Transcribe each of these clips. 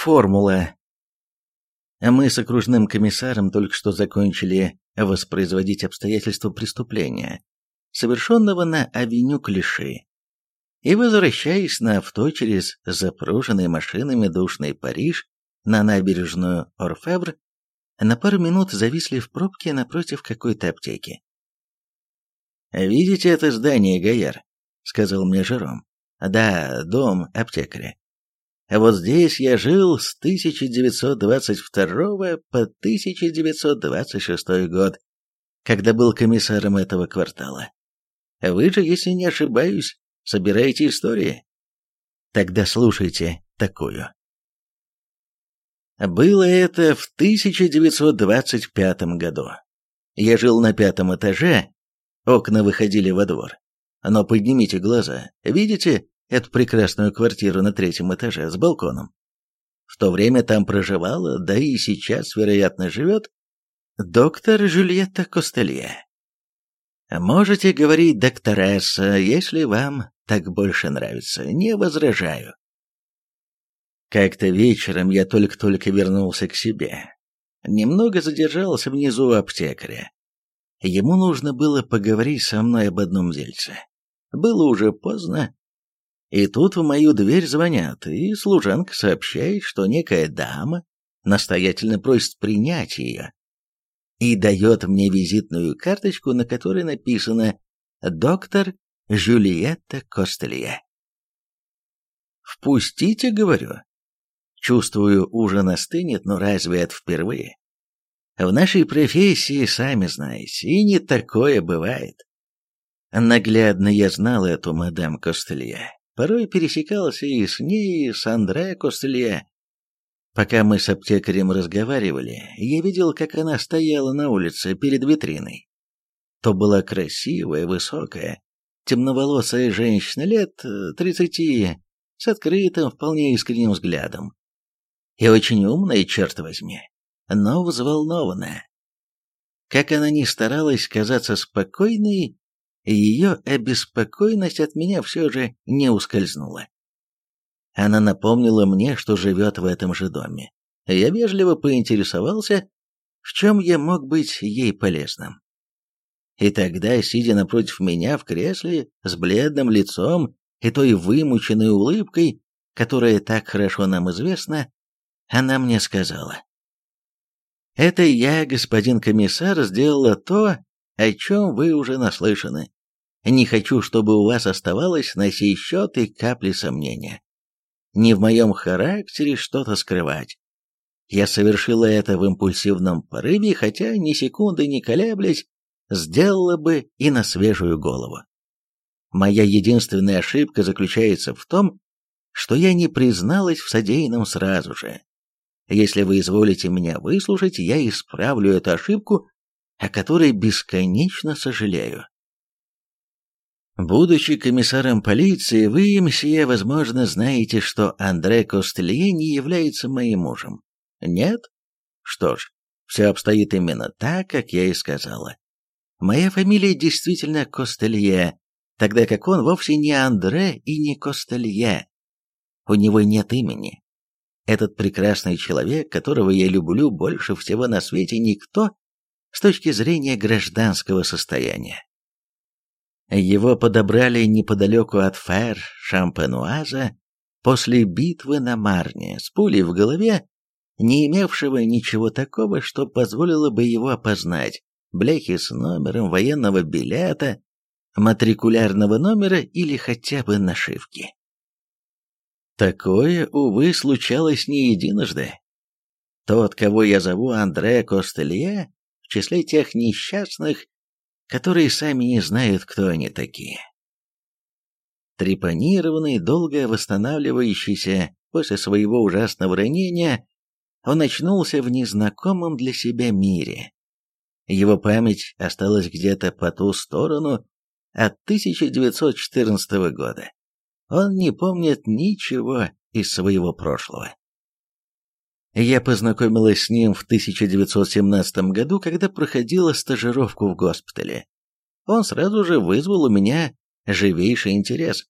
Формула. Мы с окружным комиссаром только что закончили воспроизводить обстоятельства преступления, совершенного на авеню Клиши. И возвращаясь на авто через запруженный машинами душный Париж на набережную Орфевр, на пару минут зависли в пробке напротив какой-то аптеки. «Видите это здание, Гаяр?» — сказал мне Жером. «Да, дом аптекаря. Вот здесь я жил с 1922 по 1926 год, когда был комиссаром этого квартала. Вы же, если не ошибаюсь, собираете истории? Тогда слушайте такую. Было это в 1925 году. Я жил на пятом этаже, окна выходили во двор. Но поднимите глаза, видите эту прекрасную квартиру на третьем этаже с балконом? В то время там проживала, да и сейчас, вероятно, живет, доктор Жюльетта Костелье. Можете говорить докторесса, если вам так больше нравится, не возражаю. Как-то вечером я только-только вернулся к себе. Немного задержался внизу у аптекаря. Ему нужно было поговорить со мной об одном дельце. Было уже поздно. И тут в мою дверь звонят, и служанка сообщает, что некая дама настоятельно просит принять ее. И дает мне визитную карточку, на которой написано «Доктор Жюльетта Костелье». «Впустите», — говорю, Чувствую, ужин остынет, но разве это впервые? В нашей профессии, сами знаете, и не такое бывает. Наглядно я знал эту мадам Костелье. Порой пересекался и с ней, и с Андре Костелье. Пока мы с аптекарем разговаривали, я видел, как она стояла на улице перед витриной. То была красивая, высокая, темноволосая женщина лет тридцати, с открытым, вполне искренним взглядом и очень умная, черт возьми, но взволнованная. Как она ни старалась казаться спокойной, ее обеспокоенность от меня все же не ускользнула. Она напомнила мне, что живет в этом же доме. Я вежливо поинтересовался, в чем я мог быть ей полезным. И тогда, сидя напротив меня в кресле, с бледным лицом и той вымученной улыбкой, которая так хорошо нам известна, она мне сказала. «Это я, господин комиссар, сделала то, о чем вы уже наслышаны. Не хочу, чтобы у вас оставалось на сей счет и капли сомнения. Не в моем характере что-то скрывать. Я совершила это в импульсивном порыве, хотя ни секунды не колеблясь, сделала бы и на свежую голову. Моя единственная ошибка заключается в том, что я не призналась в содеянном сразу же. Если вы изволите меня выслушать, я исправлю эту ошибку, о которой бесконечно сожалею. Будучи комиссаром полиции, вы, мсье, возможно, знаете, что Андре Костелье не является моим мужем. Нет? Что ж, все обстоит именно так, как я и сказала. Моя фамилия действительно Костелье, тогда как он вовсе не Андре и не Костелье. У него нет имени, этот прекрасный человек, которого я люблю больше всего на свете, никто с точки зрения гражданского состояния. Его подобрали неподалеку от Фер Шампенуаза после битвы на Марне с пулей в голове, не имевшего ничего такого, что позволило бы его опознать, бляхи с номером военного билета, матрикулярного номера или хотя бы нашивки. Такое, увы, случалось не единожды. Тот, кого я зову Андре Костелье, в числе тех несчастных, которые сами не знают, кто они такие. Трепанированный, долго восстанавливающийся после своего ужасного ранения, он очнулся в незнакомом для себя мире. Его память осталась где-то по ту сторону от 1914 года. Он не помнит ничего из своего прошлого. Я познакомилась с ним в 1917 году, когда проходила стажировку в госпитале. Он сразу же вызвал у меня живейший интерес.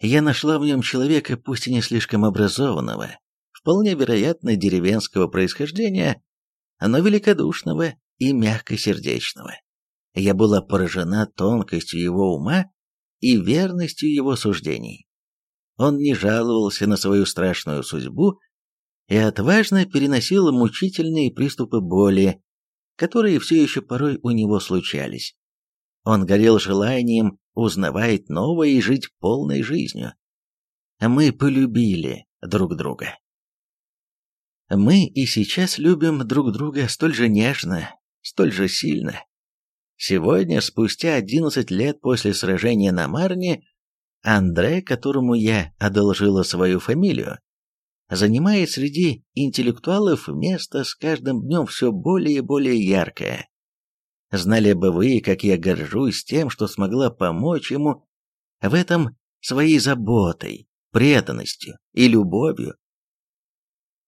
Я нашла в нем человека, пусть и не слишком образованного, вполне вероятно деревенского происхождения, но великодушного и мягкосердечного. Я была поражена тонкостью его ума и верностью его суждений. Он не жаловался на свою страшную судьбу и отважно переносил мучительные приступы боли, которые все еще порой у него случались. Он горел желанием узнавать новое и жить полной жизнью. Мы полюбили друг друга. Мы и сейчас любим друг друга столь же нежно, столь же сильно. Сегодня, спустя 11 лет после сражения на Марне, Андре, которому я одолжила свою фамилию, занимает среди интеллектуалов место с каждым днем все более и более яркое. Знали бы вы, как я горжусь тем, что смогла помочь ему в этом своей заботой, преданностью и любовью.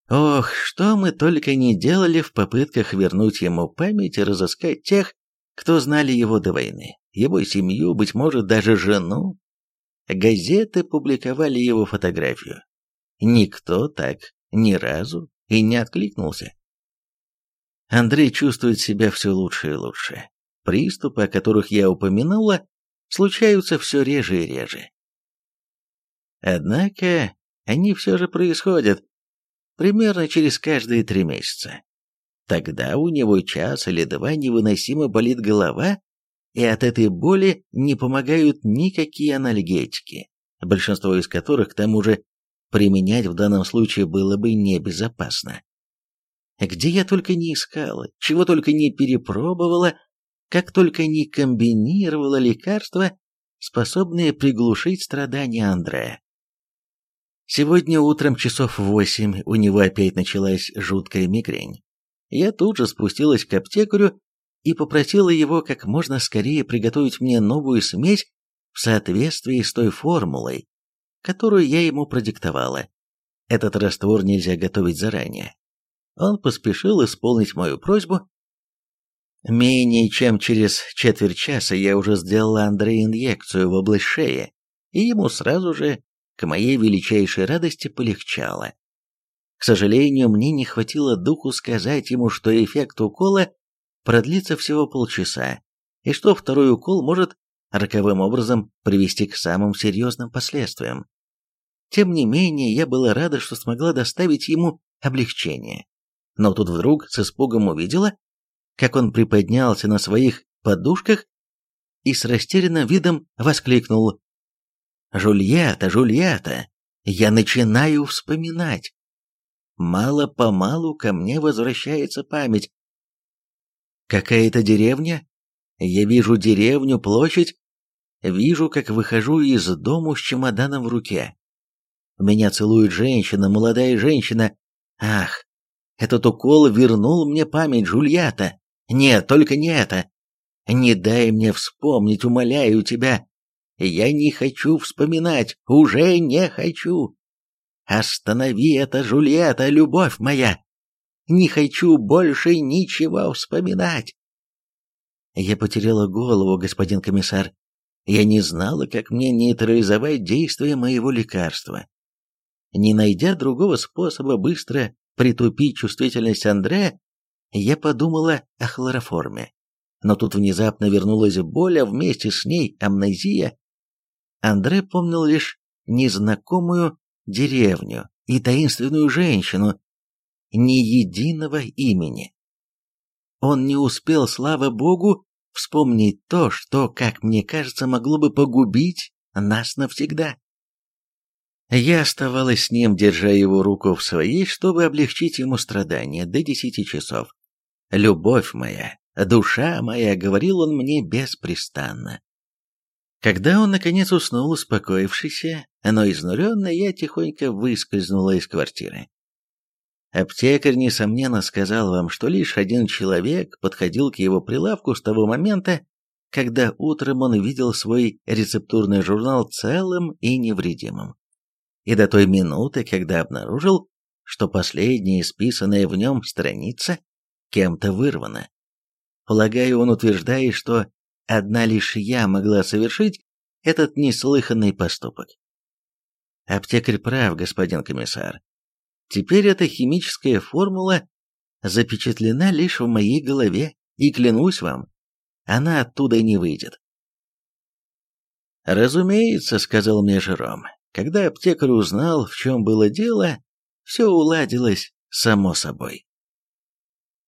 Ох, что мы только не делали в попытках вернуть ему память и разыскать тех, кто знали его до войны, его семью, быть может, даже жену. Газеты публиковали его фотографию. Никто так ни разу и не откликнулся. Андрей чувствует себя все лучше и лучше. Приступы, о которых я упомянула, случаются все реже и реже. Однако они все же происходят примерно через каждые три месяца. Тогда у него час или два невыносимо болит голова, и от этой боли не помогают никакие анальгетики, большинство из которых, к тому же, применять в данном случае было бы небезопасно. Где я только не искала, чего только не перепробовала, как только не комбинировала лекарства, способные приглушить страдания Андрея. Сегодня утром часов восемь у него опять началась жуткая мигрень. Я тут же спустилась к аптекарю и попросила его как можно скорее приготовить мне новую смесь в соответствии с той формулой, которую я ему продиктовала. Этот раствор нельзя готовить заранее. Он поспешил исполнить мою просьбу. Менее чем через четверть часа я уже сделала Андрею инъекцию в область шеи, и ему сразу же, к моей величайшей радости, полегчало. К сожалению, мне не хватило духу сказать ему, что эффект укола продлится всего полчаса, и что второй укол может роковым образом привести к самым серьезным последствиям. Тем не менее, я была рада, что смогла доставить ему облегчение. Но тут вдруг с испугом увидела, как он приподнялся на своих подушках и с растерянным видом воскликнул «Жульята, Жульята, я начинаю вспоминать!» Мало-помалу ко мне возвращается память. Какая-то деревня? Я вижу деревню, площадь. Вижу, как выхожу из дому с чемоданом в руке. Меня целует женщина, молодая женщина. Ах, этот укол вернул мне память Жульята. Нет, только не это. Не дай мне вспомнить, умоляю тебя. Я не хочу вспоминать, уже не хочу. Останови это, Жульетта, любовь моя! Не хочу больше ничего вспоминать!» Я потеряла голову, господин комиссар. Я не знала, как мне нейтрализовать действие моего лекарства. Не найдя другого способа быстро притупить чувствительность Андрея, я подумала о хлороформе. Но тут внезапно вернулась боль, а вместе с ней амнезия. Андре помнил лишь незнакомую деревню и таинственную женщину, ни единого имени. Он не успел, слава богу, вспомнить то, что, как мне кажется, могло бы погубить нас навсегда. Я оставалась с ним, держа его руку в своей, чтобы облегчить ему страдания до десяти часов. «Любовь моя, душа моя», — говорил он мне беспрестанно. Когда он, наконец, уснул, успокоившийся, но изнуренный, я тихонько выскользнула из квартиры. Аптекарь, несомненно, сказал вам, что лишь один человек подходил к его прилавку с того момента, когда утром он видел свой рецептурный журнал целым и невредимым. И до той минуты, когда обнаружил, что последняя исписанная в нем страница кем-то вырвана. Полагаю, он утверждает, что Одна лишь я могла совершить этот неслыханный поступок. Аптекарь прав, господин комиссар. Теперь эта химическая формула запечатлена лишь в моей голове, и клянусь вам, она оттуда не выйдет. «Разумеется», — сказал мне Жером, когда аптекарь узнал, в чем было дело, все уладилось само собой.